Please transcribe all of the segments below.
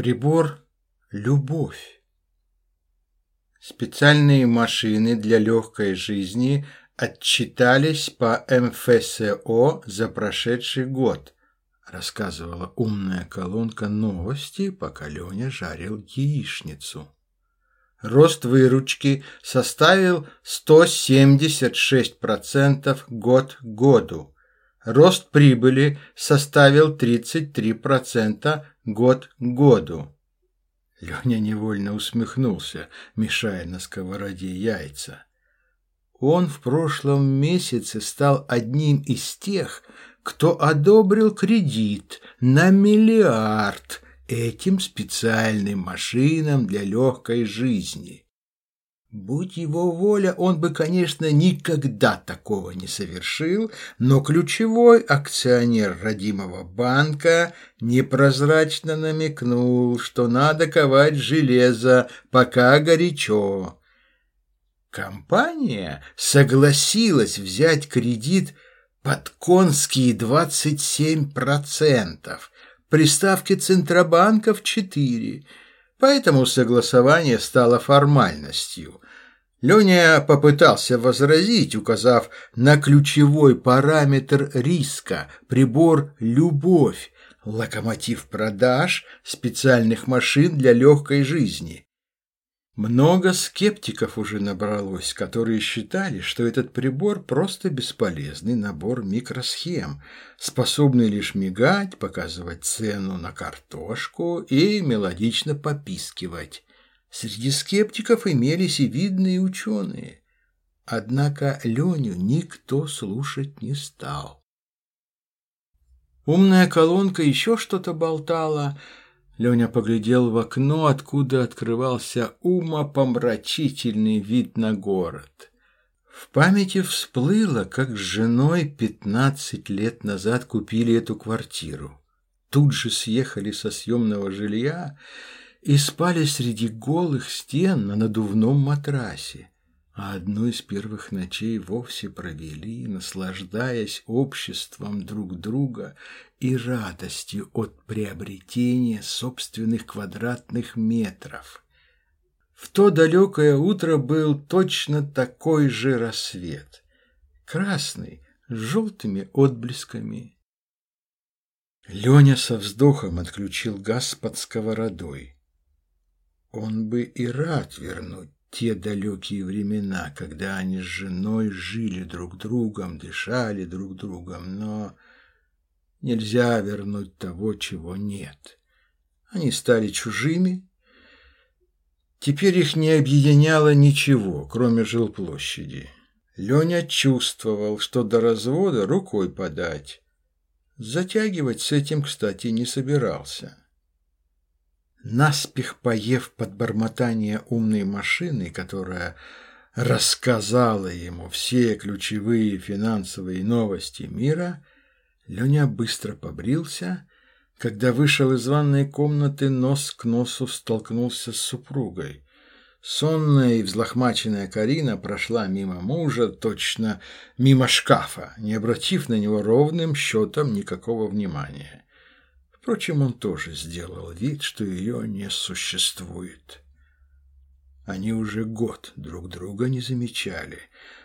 Прибор «Любовь». Специальные машины для легкой жизни отчитались по МФСО за прошедший год, рассказывала умная колонка новости, пока Леня жарил яичницу. Рост выручки составил 176% год к году. Рост прибыли составил 33% год к году. Леня невольно усмехнулся, мешая на сковороде яйца. Он в прошлом месяце стал одним из тех, кто одобрил кредит на миллиард этим специальным машинам для легкой жизни. Будь его воля, он бы, конечно, никогда такого не совершил, но ключевой акционер родимого банка непрозрачно намекнул, что надо ковать железо, пока горячо. Компания согласилась взять кредит под конские 27%, при ставке Центробанка в 4%, поэтому согласование стало формальностью. Леня попытался возразить, указав на ключевой параметр риска, прибор «Любовь», локомотив продаж специальных машин для легкой жизни. Много скептиков уже набралось, которые считали, что этот прибор просто бесполезный набор микросхем, способный лишь мигать, показывать цену на картошку и мелодично попискивать. Среди скептиков имелись и видные ученые. Однако Леню никто слушать не стал. Умная колонка еще что-то болтала. Леня поглядел в окно, откуда открывался умопомрачительный вид на город. В памяти всплыло, как с женой пятнадцать лет назад купили эту квартиру. Тут же съехали со съемного жилья и спали среди голых стен на надувном матрасе, а одну из первых ночей вовсе провели, наслаждаясь обществом друг друга и радостью от приобретения собственных квадратных метров. В то далекое утро был точно такой же рассвет, красный, с желтыми отблесками. Леня со вздохом отключил газ под сковородой. Он бы и рад вернуть те далекие времена, когда они с женой жили друг другом, дышали друг другом, но нельзя вернуть того, чего нет. Они стали чужими. Теперь их не объединяло ничего, кроме жилплощади. Леня чувствовал, что до развода рукой подать. Затягивать с этим, кстати, не собирался. Наспех поев под бормотание умной машины, которая рассказала ему все ключевые финансовые новости мира, Леня быстро побрился. Когда вышел из ванной комнаты, нос к носу столкнулся с супругой. Сонная и взлохмаченная Карина прошла мимо мужа, точно мимо шкафа, не обратив на него ровным счетом никакого внимания. Впрочем, он тоже сделал вид, что ее не существует. Они уже год друг друга не замечали,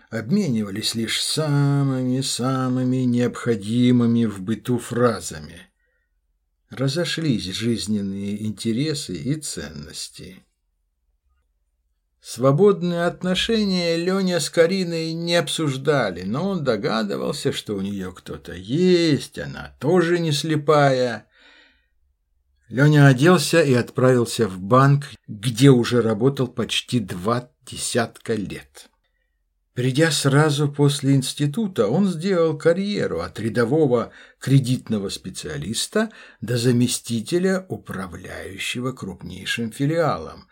обменивались лишь самыми-самыми необходимыми в быту фразами. Разошлись жизненные интересы и ценности. Свободные отношения Леня с Кариной не обсуждали, но он догадывался, что у нее кто-то есть, она тоже не слепая. Леня оделся и отправился в банк, где уже работал почти два десятка лет. Придя сразу после института, он сделал карьеру от рядового кредитного специалиста до заместителя управляющего крупнейшим филиалом.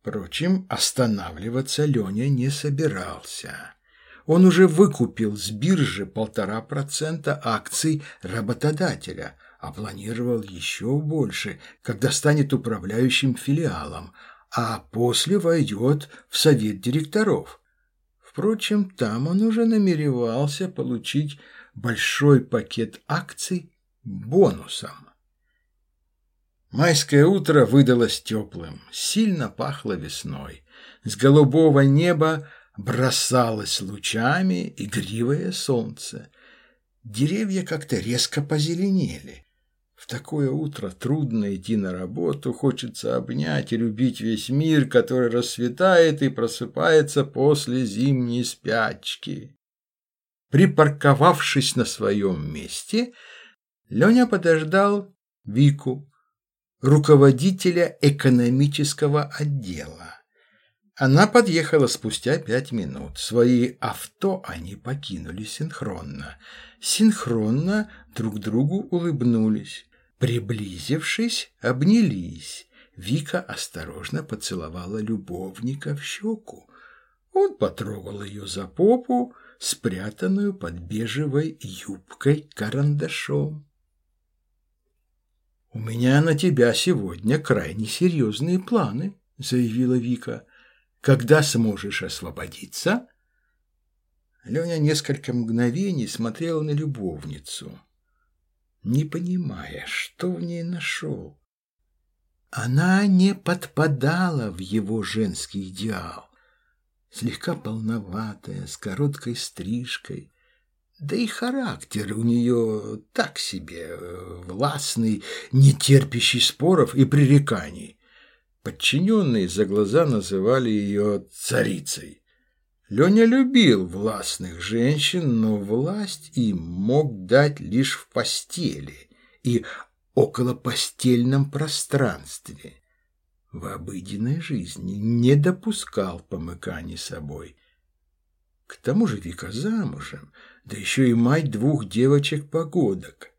Впрочем, останавливаться Леня не собирался. Он уже выкупил с биржи полтора процента акций работодателя – а планировал еще больше, когда станет управляющим филиалом, а после войдет в совет директоров. Впрочем, там он уже намеревался получить большой пакет акций бонусом. Майское утро выдалось теплым, сильно пахло весной. С голубого неба бросалось лучами игривое солнце. Деревья как-то резко позеленели. Такое утро трудно идти на работу, хочется обнять и любить весь мир, который расцветает и просыпается после зимней спячки. Припарковавшись на своем месте, Леня подождал Вику, руководителя экономического отдела. Она подъехала спустя пять минут. Свои авто они покинули синхронно. Синхронно друг другу улыбнулись. Приблизившись, обнялись. Вика осторожно поцеловала любовника в щеку. Он потрогал ее за попу, спрятанную под бежевой юбкой карандашом. «У меня на тебя сегодня крайне серьезные планы», — заявила Вика. «Когда сможешь освободиться?» Леня несколько мгновений смотрела на любовницу не понимая, что в ней нашел. Она не подпадала в его женский идеал. Слегка полноватая, с короткой стрижкой. Да и характер у нее так себе, властный, не терпящий споров и пререканий. Подчиненные за глаза называли ее царицей. Леня любил властных женщин, но власть им мог дать лишь в постели и около постельном пространстве. В обыденной жизни не допускал помыканий собой. К тому же Вика замужем, да еще и мать двух девочек-погодок.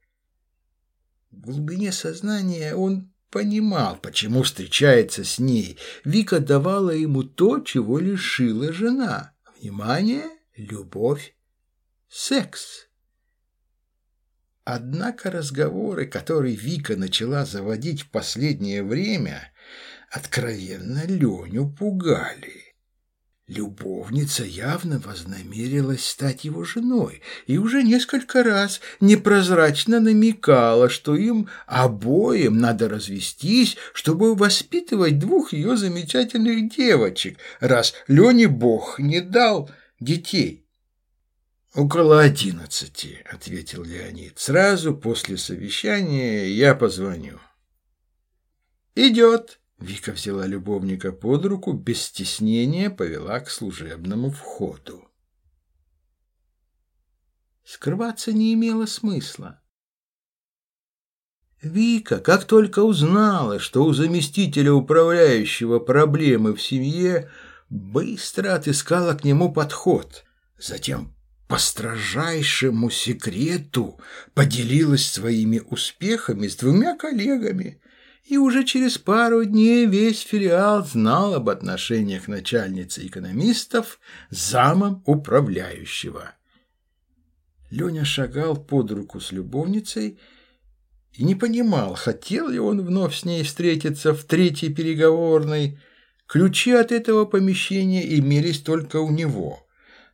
В глубине сознания он понимал, почему встречается с ней. Вика давала ему то, чего лишила жена. Внимание, любовь, секс. Однако разговоры, которые Вика начала заводить в последнее время, откровенно Леню пугали. Любовница явно вознамерилась стать его женой и уже несколько раз непрозрачно намекала, что им обоим надо развестись, чтобы воспитывать двух ее замечательных девочек, раз Лене Бог не дал детей. «Около одиннадцати», — ответил Леонид. «Сразу после совещания я позвоню». «Идет», Вика взяла любовника под руку, без стеснения повела к служебному входу. Скрываться не имело смысла. Вика, как только узнала, что у заместителя управляющего проблемы в семье, быстро отыскала к нему подход. Затем по строжайшему секрету поделилась своими успехами с двумя коллегами – и уже через пару дней весь филиал знал об отношениях начальницы экономистов с замом управляющего. Леня шагал под руку с любовницей и не понимал, хотел ли он вновь с ней встретиться в третьей переговорной. Ключи от этого помещения имелись только у него.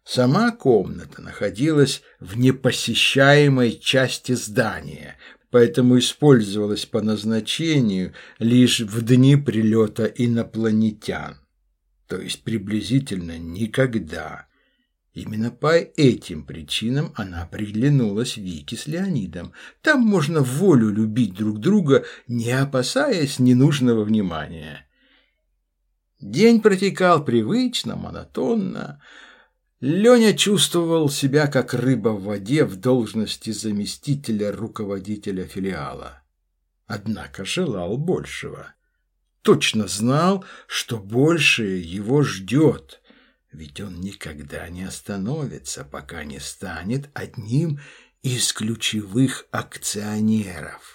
Сама комната находилась в непосещаемой части здания, поэтому использовалась по назначению лишь в дни прилета инопланетян, то есть приблизительно никогда. Именно по этим причинам она приглянулась Вике с Леонидом. Там можно волю любить друг друга, не опасаясь ненужного внимания. День протекал привычно, монотонно. Леня чувствовал себя как рыба в воде в должности заместителя руководителя филиала. Однако желал большего. Точно знал, что большее его ждет, ведь он никогда не остановится, пока не станет одним из ключевых акционеров.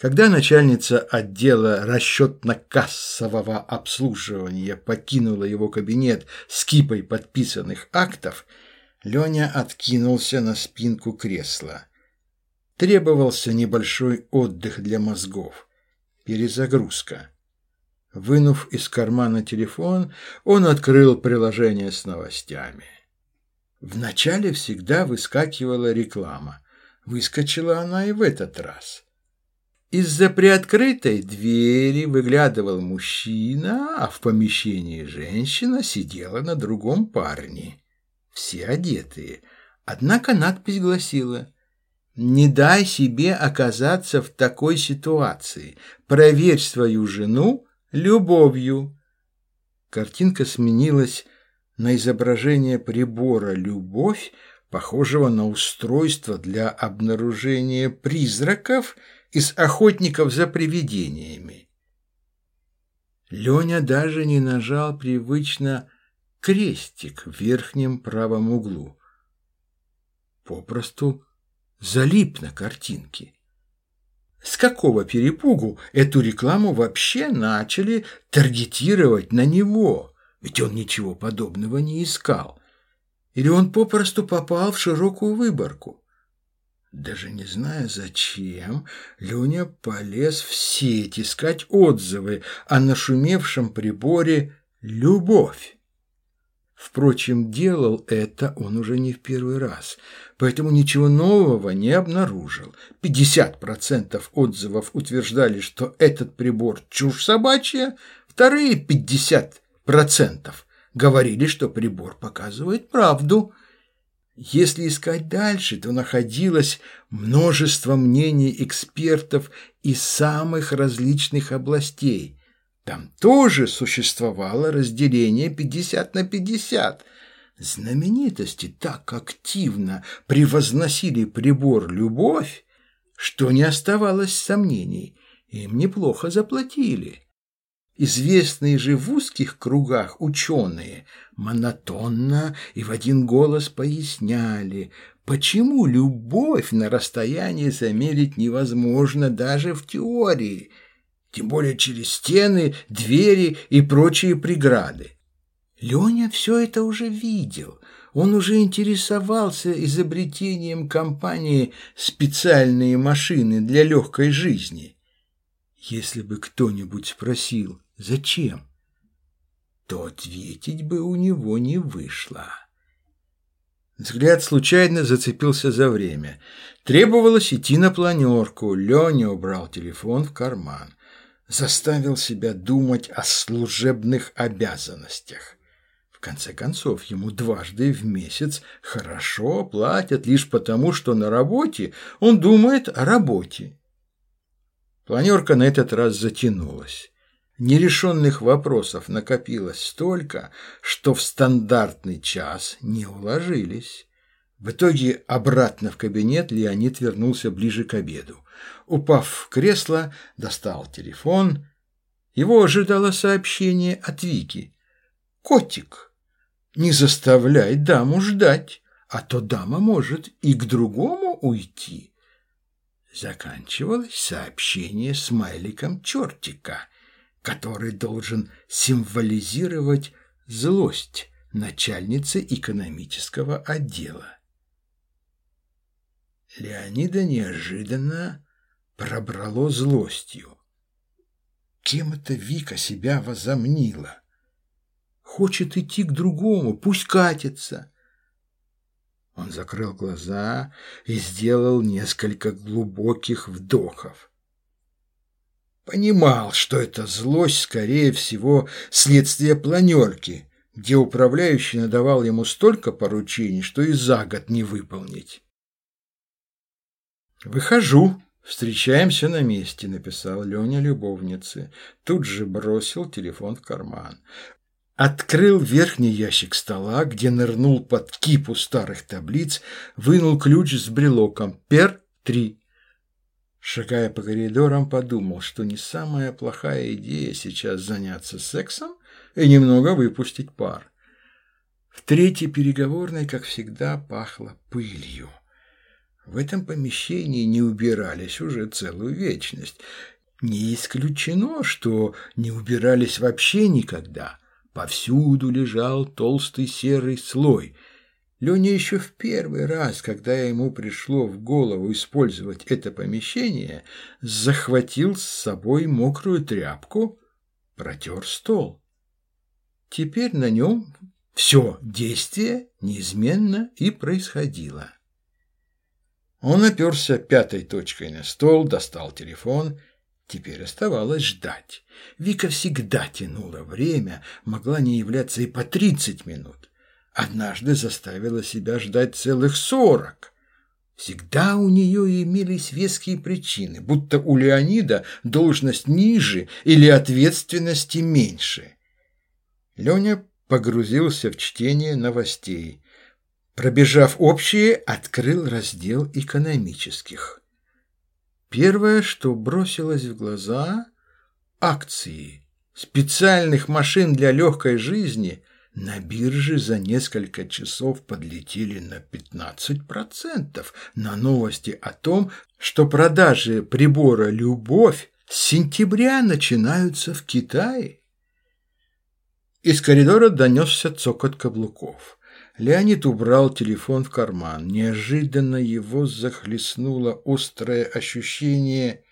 Когда начальница отдела расчетно-кассового обслуживания покинула его кабинет с кипой подписанных актов, Леня откинулся на спинку кресла. Требовался небольшой отдых для мозгов. Перезагрузка. Вынув из кармана телефон, он открыл приложение с новостями. Вначале всегда выскакивала реклама. Выскочила она и в этот раз – Из-за приоткрытой двери выглядывал мужчина, а в помещении женщина сидела на другом парне. Все одетые. Однако надпись гласила «Не дай себе оказаться в такой ситуации. Проверь свою жену любовью». Картинка сменилась на изображение прибора «Любовь», похожего на устройство для обнаружения призраков – из охотников за привидениями. Леня даже не нажал привычно крестик в верхнем правом углу. Попросту залип на картинке. С какого перепугу эту рекламу вообще начали таргетировать на него? Ведь он ничего подобного не искал. Или он попросту попал в широкую выборку? Даже не зная зачем, Леня полез в сеть искать отзывы о нашумевшем приборе «Любовь». Впрочем, делал это он уже не в первый раз, поэтому ничего нового не обнаружил. 50% отзывов утверждали, что этот прибор чушь собачья, вторые 50% говорили, что прибор показывает правду – если искать дальше, то находилось множество мнений экспертов из самых различных областей. Там тоже существовало разделение 50 на 50. Знаменитости так активно превозносили прибор «Любовь», что не оставалось сомнений, им неплохо заплатили. Известные же в узких кругах ученые монотонно и в один голос поясняли, почему любовь на расстоянии замерить невозможно даже в теории, тем более через стены, двери и прочие преграды. Леня все это уже видел. Он уже интересовался изобретением компании «Специальные машины для легкой жизни». Если бы кто-нибудь спросил, Зачем? То ответить бы у него не вышло. Взгляд случайно зацепился за время. Требовалось идти на планерку. Леня убрал телефон в карман. Заставил себя думать о служебных обязанностях. В конце концов, ему дважды в месяц хорошо платят лишь потому, что на работе он думает о работе. Планерка на этот раз затянулась. Нерешенных вопросов накопилось столько, что в стандартный час не уложились. В итоге обратно в кабинет Леонид вернулся ближе к обеду. Упав в кресло, достал телефон. Его ожидало сообщение от Вики. «Котик, не заставляй даму ждать, а то дама может и к другому уйти». Заканчивалось сообщение смайликом чертика – который должен символизировать злость начальницы экономического отдела. Леонида неожиданно пробрало злостью. Кем это Вика себя возомнила? Хочет идти к другому, пусть катится. Он закрыл глаза и сделал несколько глубоких вдохов. Понимал, что эта злость, скорее всего, следствие планерки, где управляющий надавал ему столько поручений, что и за год не выполнить. «Выхожу. Встречаемся на месте», — написал Леня любовнице. Тут же бросил телефон в карман. Открыл верхний ящик стола, где нырнул под кипу старых таблиц, вынул ключ с брелоком. «Пер-3». Шагая по коридорам, подумал, что не самая плохая идея сейчас заняться сексом и немного выпустить пар. В третьей переговорной, как всегда, пахло пылью. В этом помещении не убирались уже целую вечность. Не исключено, что не убирались вообще никогда. Повсюду лежал толстый серый слой – Леня еще в первый раз, когда ему пришло в голову использовать это помещение, захватил с собой мокрую тряпку, протер стол. Теперь на нем все действие неизменно и происходило. Он оперся пятой точкой на стол, достал телефон. Теперь оставалось ждать. Вика всегда тянула время, могла не являться и по тридцать минут. Однажды заставила себя ждать целых сорок. Всегда у нее имелись веские причины, будто у Леонида должность ниже или ответственности меньше. Леня погрузился в чтение новостей. Пробежав общие, открыл раздел экономических. Первое, что бросилось в глаза – акции специальных машин для легкой жизни на бирже за несколько часов подлетели на 15% на новости о том, что продажи прибора «Любовь» с сентября начинаются в Китае. Из коридора донесся цокот каблуков. Леонид убрал телефон в карман. Неожиданно его захлестнуло острое ощущение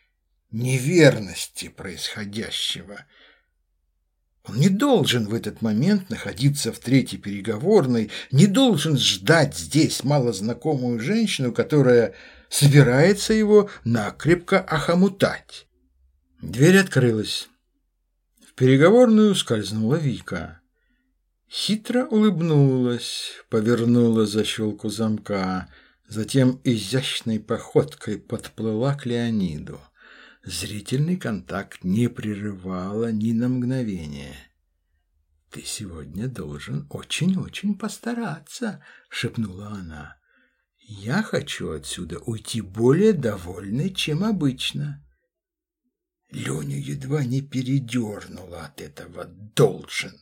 неверности происходящего. Он не должен в этот момент находиться в третьей переговорной, не должен ждать здесь малознакомую женщину, которая собирается его накрепко охомутать. Дверь открылась переговорную скользнула Вика. Хитро улыбнулась, повернула защелку замка, затем изящной походкой подплыла к Леониду. Зрительный контакт не прерывала ни на мгновение. «Ты сегодня должен очень-очень постараться», — шепнула она. «Я хочу отсюда уйти более довольной, чем обычно». Леню едва не передернуло от этого «должен».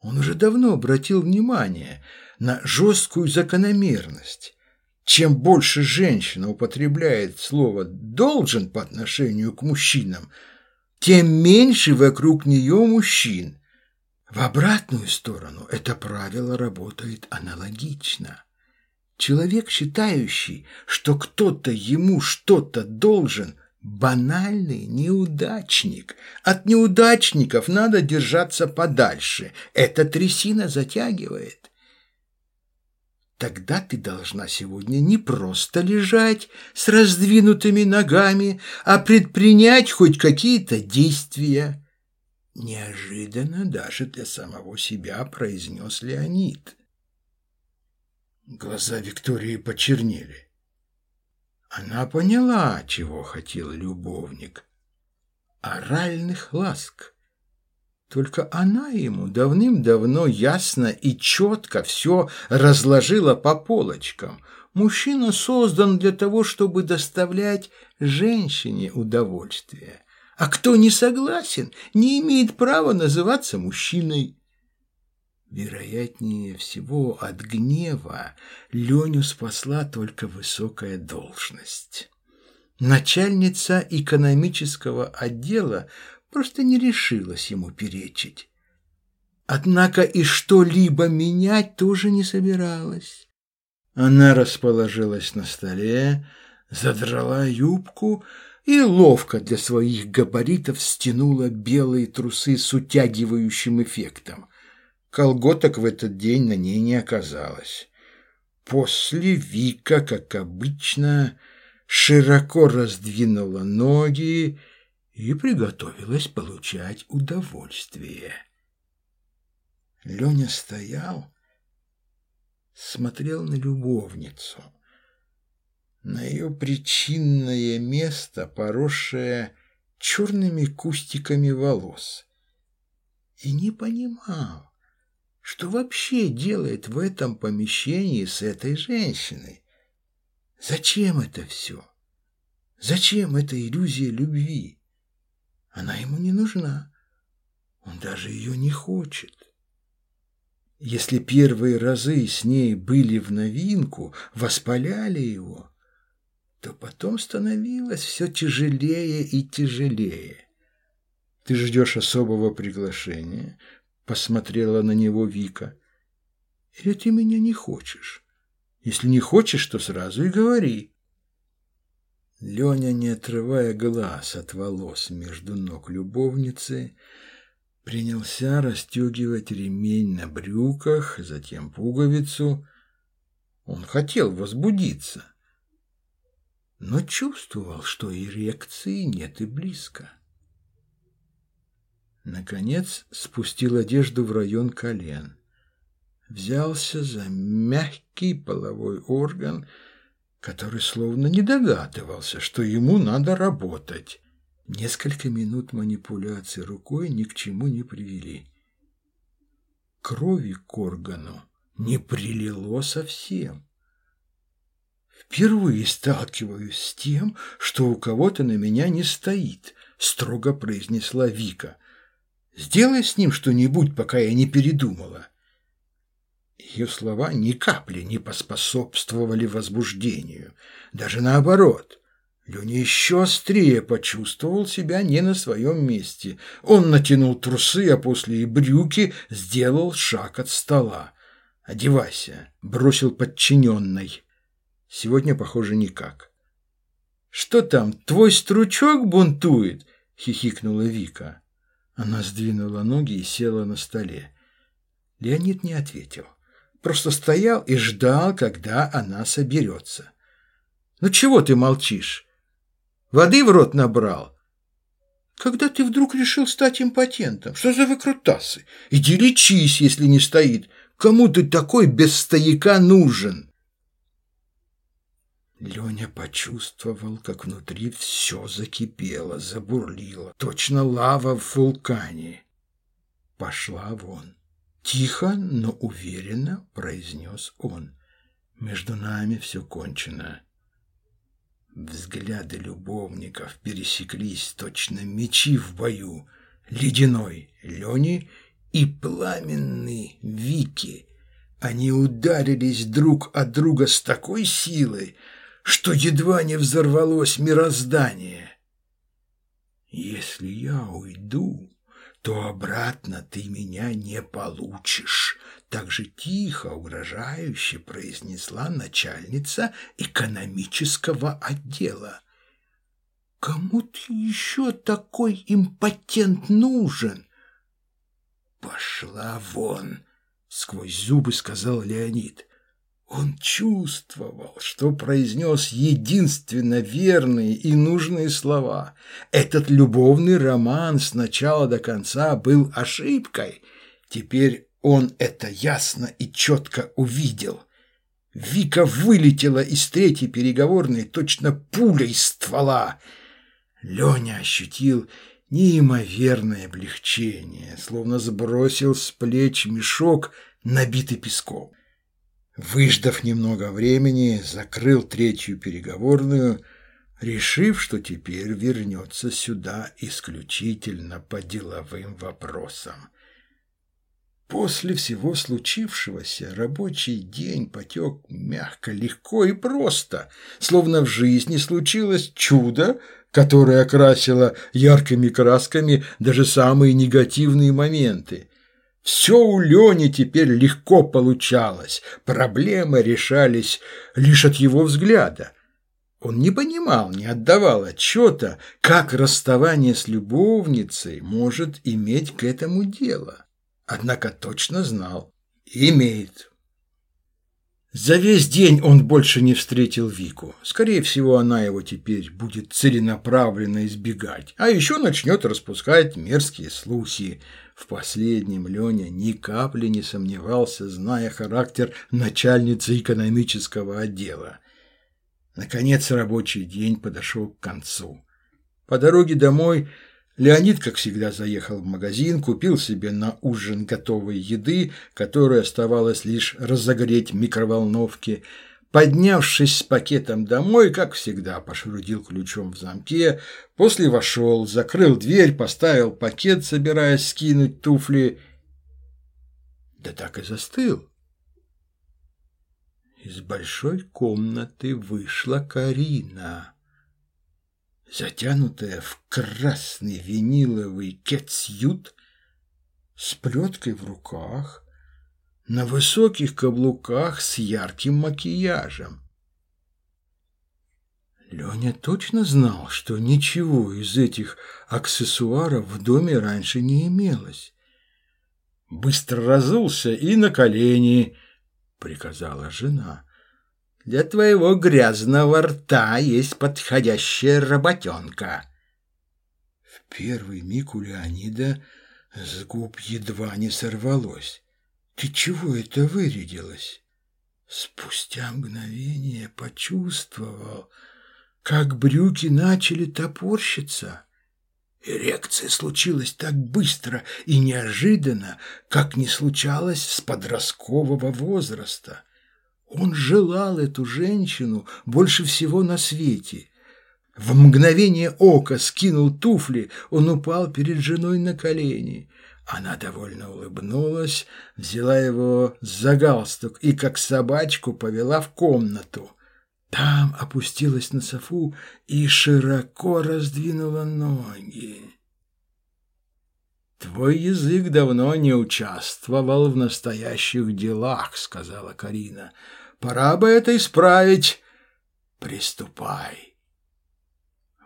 Он уже давно обратил внимание на жесткую закономерность. Чем больше женщина употребляет слово «должен» по отношению к мужчинам, тем меньше вокруг нее мужчин. В обратную сторону это правило работает аналогично. Человек, считающий, что кто-то ему что-то должен – банальный неудачник. От неудачников надо держаться подальше. Эта трясина затягивает. Тогда ты должна сегодня не просто лежать с раздвинутыми ногами, а предпринять хоть какие-то действия. Неожиданно даже для самого себя произнес Леонид. Глаза Виктории почернели. Она поняла, чего хотел любовник. Оральных ласк. Только она ему давным-давно ясно и четко все разложила по полочкам. Мужчина создан для того, чтобы доставлять женщине удовольствие. А кто не согласен, не имеет права называться мужчиной. Вероятнее всего, от гнева Леню спасла только высокая должность. Начальница экономического отдела просто не решилась ему перечить. Однако и что-либо менять тоже не собиралась. Она расположилась на столе, задрала юбку и ловко для своих габаритов стянула белые трусы с утягивающим эффектом. Колготок в этот день на ней не оказалось. После Вика, как обычно, широко раздвинула ноги и приготовилась получать удовольствие. Леня стоял, смотрел на любовницу, на ее причинное место, поросшее черными кустиками волос, и не понимал, что вообще делает в этом помещении с этой женщиной? Зачем это все? Зачем эта иллюзия любви? Она ему не нужна. Он даже ее не хочет. Если первые разы с ней были в новинку, воспаляли его, то потом становилось все тяжелее и тяжелее. Ты ждешь особого приглашения, Посмотрела на него Вика. Или ты меня не хочешь? Если не хочешь, то сразу и говори. Леня, не отрывая глаз от волос между ног любовницы, принялся расстегивать ремень на брюках, затем пуговицу. Он хотел возбудиться, но чувствовал, что эрекции нет и близко. Наконец спустил одежду в район колен. Взялся за мягкий половой орган, который словно не догадывался, что ему надо работать. Несколько минут манипуляции рукой ни к чему не привели. Крови к органу не прилило совсем. Впервые сталкиваюсь с тем, что у кого-то на меня не стоит, строго произнесла Вика. Сделай с ним что-нибудь, пока я не передумала. Ее слова ни капли не поспособствовали возбуждению. Даже наоборот. Леня еще острее почувствовал себя не на своем месте. Он натянул трусы, а после и брюки сделал шаг от стола. «Одевайся», — бросил подчиненной. Сегодня, похоже, никак. «Что там, твой стручок бунтует?» — хихикнула Вика. Она сдвинула ноги и села на столе. Леонид не ответил. Просто стоял и ждал, когда она соберется. «Ну чего ты молчишь? Воды в рот набрал?» «Когда ты вдруг решил стать импотентом? Что за выкрутасы? Иди лечись, если не стоит. Кому ты такой без стояка нужен?» Леня почувствовал, как внутри все закипело, забурлило, точно лава в вулкане. Пошла вон. Тихо, но уверенно произнес он. Между нами все кончено. Взгляды любовников пересеклись, точно мечи в бою. Ледяной Лени и пламенный Вики. Они ударились друг от друга с такой силой, что едва не взорвалось мироздание. Если я уйду, то обратно ты меня не получишь. Так же тихо, угрожающе произнесла начальница экономического отдела. Кому ты еще такой импотент нужен? Пошла вон, сквозь зубы сказал Леонид. Он чувствовал, что произнес единственно верные и нужные слова. Этот любовный роман с начала до конца был ошибкой. Теперь он это ясно и четко увидел. Вика вылетела из третьей переговорной точно пулей ствола. Леня ощутил неимоверное облегчение, словно сбросил с плеч мешок, набитый песком. Выждав немного времени, закрыл третью переговорную, решив, что теперь вернется сюда исключительно по деловым вопросам. После всего случившегося рабочий день потек мягко, легко и просто, словно в жизни случилось чудо, которое окрасило яркими красками даже самые негативные моменты. Все у Лени теперь легко получалось, проблемы решались лишь от его взгляда. Он не понимал, не отдавал отчета, как расставание с любовницей может иметь к этому дело. Однако точно знал – имеет. За весь день он больше не встретил Вику. Скорее всего, она его теперь будет целенаправленно избегать, а еще начнет распускать мерзкие слухи – в последнем Леня ни капли не сомневался, зная характер начальницы экономического отдела. Наконец рабочий день подошел к концу. По дороге домой Леонид, как всегда, заехал в магазин, купил себе на ужин готовой еды, которую оставалось лишь разогреть в микроволновке, Поднявшись с пакетом домой, как всегда, пошрудил ключом в замке, после вошел, закрыл дверь, поставил пакет, собираясь скинуть туфли. Да так и застыл. Из большой комнаты вышла Карина, затянутая в красный виниловый кетсют с плеткой в руках, на высоких каблуках с ярким макияжем. Леня точно знал, что ничего из этих аксессуаров в доме раньше не имелось. Быстро разулся и на колени, приказала жена. Для твоего грязного рта есть подходящая работенка. В первый миг у Леонида с губ едва не сорвалось. Ты чего это вырядилась? Спустя мгновение почувствовал, как брюки начали топорщиться. Эрекция случилась так быстро и неожиданно, как не случалось с подросткового возраста. Он желал эту женщину больше всего на свете. В мгновение ока скинул туфли, он упал перед женой на колени. Она довольно улыбнулась, взяла его за галстук и, как собачку, повела в комнату. Там опустилась на софу и широко раздвинула ноги. «Твой язык давно не участвовал в настоящих делах», — сказала Карина. «Пора бы это исправить. Приступай».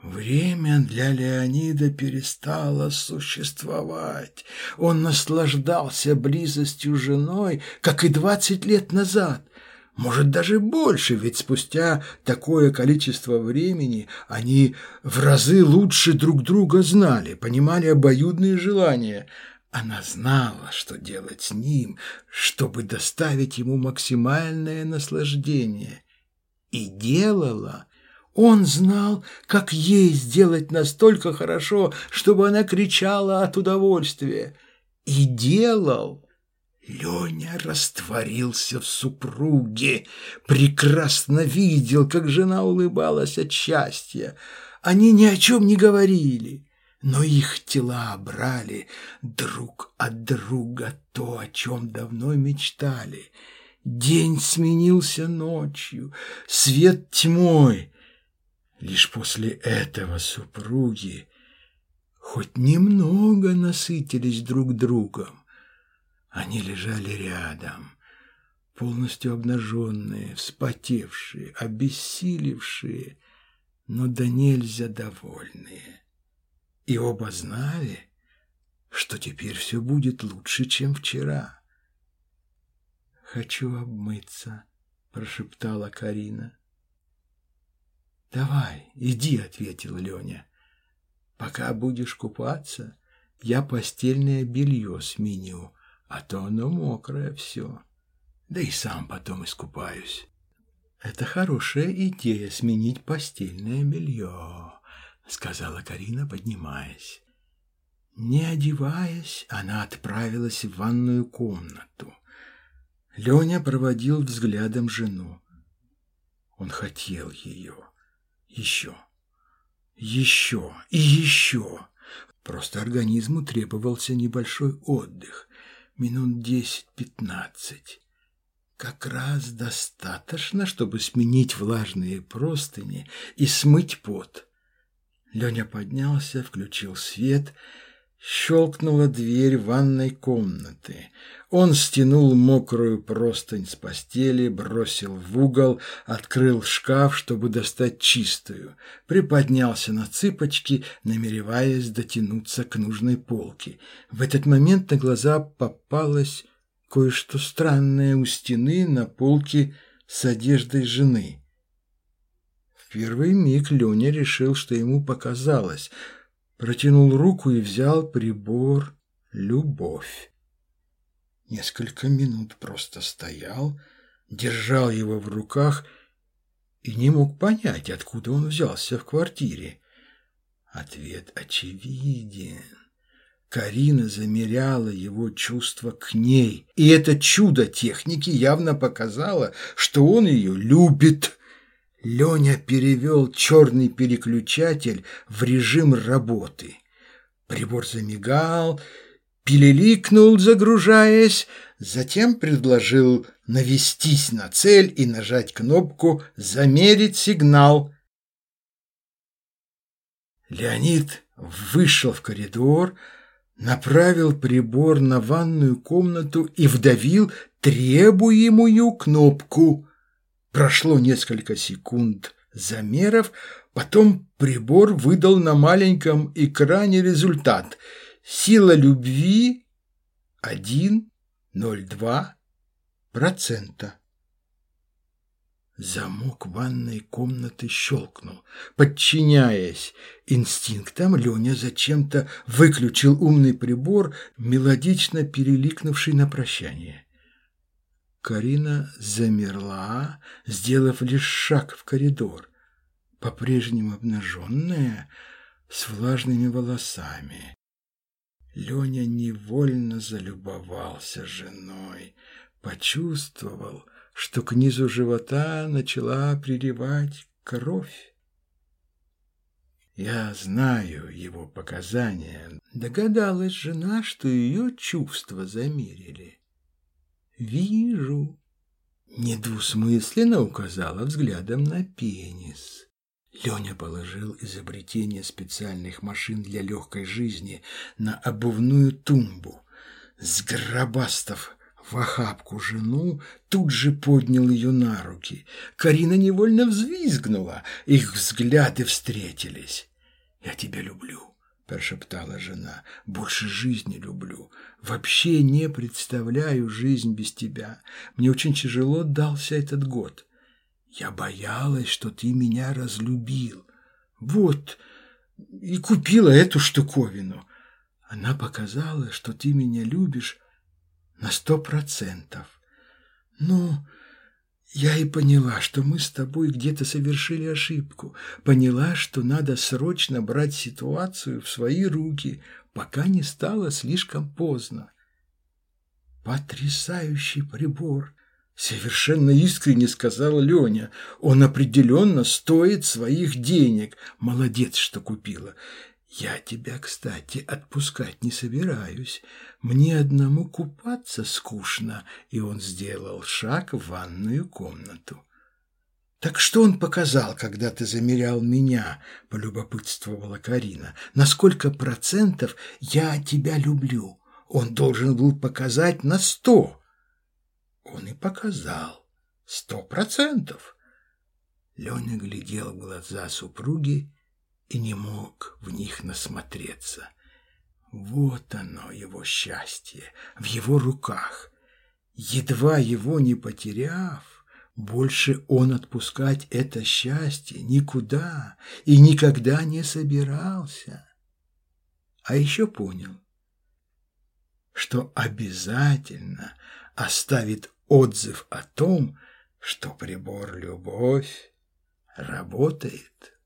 Время для Леонида перестало существовать. Он наслаждался близостью женой, как и двадцать лет назад. Может, даже больше, ведь спустя такое количество времени они в разы лучше друг друга знали, понимали обоюдные желания. Она знала, что делать с ним, чтобы доставить ему максимальное наслаждение. И делала – он знал, как ей сделать настолько хорошо, чтобы она кричала от удовольствия. И делал. Леня растворился в супруге, прекрасно видел, как жена улыбалась от счастья. Они ни о чем не говорили, но их тела брали друг от друга то, о чем давно мечтали. День сменился ночью, свет тьмой, Лишь после этого супруги хоть немного насытились друг другом. Они лежали рядом, полностью обнаженные, вспотевшие, обессилевшие, но да нельзя довольные. И оба знали, что теперь все будет лучше, чем вчера. «Хочу обмыться», — прошептала Карина. «Давай, иди», — ответил Леня. «Пока будешь купаться, я постельное белье сменю, а то оно мокрое все. Да и сам потом искупаюсь». «Это хорошая идея сменить постельное белье», — сказала Карина, поднимаясь. Не одеваясь, она отправилась в ванную комнату. Леня проводил взглядом жену. Он хотел ее. Еще, еще и еще. Просто организму требовался небольшой отдых, минут десять-пятнадцать. Как раз достаточно, чтобы сменить влажные простыни и смыть пот. Леня поднялся, включил свет Щелкнула дверь ванной комнаты. Он стянул мокрую простынь с постели, бросил в угол, открыл шкаф, чтобы достать чистую, приподнялся на цыпочки, намереваясь дотянуться к нужной полке. В этот момент на глаза попалось кое-что странное у стены на полке с одеждой жены. В первый миг Леня решил, что ему показалось – протянул руку и взял прибор «Любовь». Несколько минут просто стоял, держал его в руках и не мог понять, откуда он взялся в квартире. Ответ очевиден. Карина замеряла его чувства к ней, и это чудо техники явно показало, что он ее любит. Леня перевел черный переключатель в режим работы. Прибор замигал, пилиликнул, загружаясь, затем предложил навестись на цель и нажать кнопку «Замерить сигнал». Леонид вышел в коридор, направил прибор на ванную комнату и вдавил требуемую кнопку – Прошло несколько секунд замеров, потом прибор выдал на маленьком экране результат. Сила любви 1,02%. Замок ванной комнаты щелкнул. Подчиняясь инстинктам, Леня зачем-то выключил умный прибор, мелодично переликнувший на прощание. Карина замерла, сделав лишь шаг в коридор, по-прежнему обнаженная, с влажными волосами. Леня невольно залюбовался женой, почувствовал, что к низу живота начала приливать кровь. Я знаю его показания. Догадалась жена, что ее чувства замерили. Вижу. Недвусмысленно указала взглядом на пенис. Леня положил изобретение специальных машин для легкой жизни на обувную тумбу. Сгробастав в охапку жену, тут же поднял ее на руки. Карина невольно взвизгнула, их взгляды встретились. «Я тебя люблю», – прошептала жена, – «больше жизни люблю. Вообще не представляю жизнь без тебя. Мне очень тяжело дался этот год. Я боялась, что ты меня разлюбил. Вот, и купила эту штуковину. Она показала, что ты меня любишь на сто процентов. Ну, я и поняла, что мы с тобой где-то совершили ошибку. Поняла, что надо срочно брать ситуацию в свои руки, пока не стало слишком поздно. Потрясающий прибор, совершенно искренне сказал Леня. Он определенно стоит своих денег. Молодец, что купила. Я тебя, кстати, отпускать не собираюсь. Мне одному купаться скучно, и он сделал шаг в ванную комнату. «Так что он показал, когда ты замерял меня?» – полюбопытствовала Карина. «На сколько процентов я тебя люблю? Он должен был показать на сто». Он и показал. Сто процентов. Леня глядел в глаза супруги и не мог в них насмотреться. Вот оно, его счастье, в его руках. Едва его не потеряв, больше он отпускать это счастье никуда и никогда не собирался. А еще понял, что обязательно оставит отзыв о том, что прибор «Любовь» работает.